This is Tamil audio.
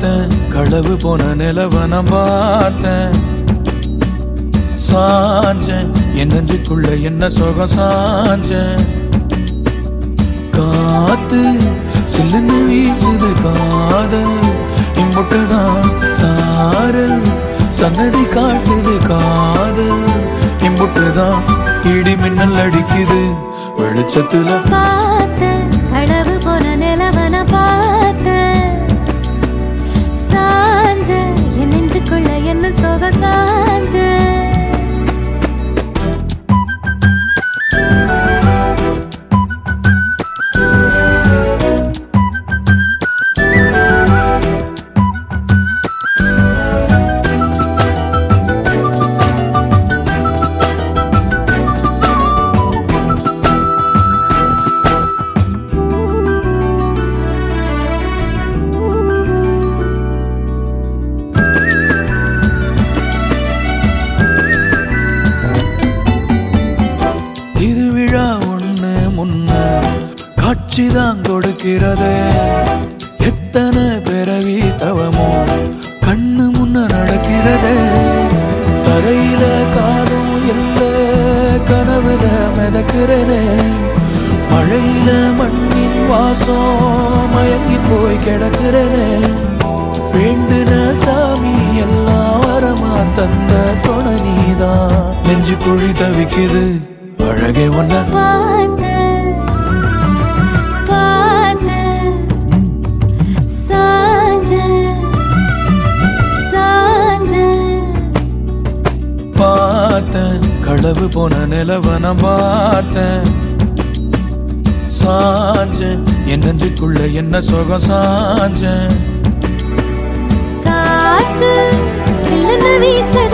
பார்த்தேன். களவு போன நிலவ நான் பார்த்தேன். சாஞ்சேன். என் நெஞ்சுக்குள்ள என்ன சுகம் சாஞ்சேன். காத்து சில்லுன்னு வீசுது காதல். இம்புட்டுதான் சாரல் சன்னதி காட்டுது காதல். இம்புட்டுதான் இடி மின்னல் அடிக்குது. வெளிச்சத்துல காட்சிதான் கொடுக்கிறது. எத்தனை பிறவி தவமோ கண்ணு முன்ன நடக்கிறது. தரையில காரும் இல்ல கனவுல மிதக்கிறனே மழையில மண்ணின் வாசம் மயங்கி போய் கிடக்கிறனே வேண்டுன சாமி எல்லாம் வரமா தந்த துணை நீதான். நெஞ்சு குழி தவிக்குது அழகே ஒன்ன அளவு போன நிலவ நான் பார்த்தேன். சாஞ்சேன். என் நெஞ்சுக்குள்ள என்ன சுகம் சாஞ்சேன். காத்து சில்லுன்னு வீச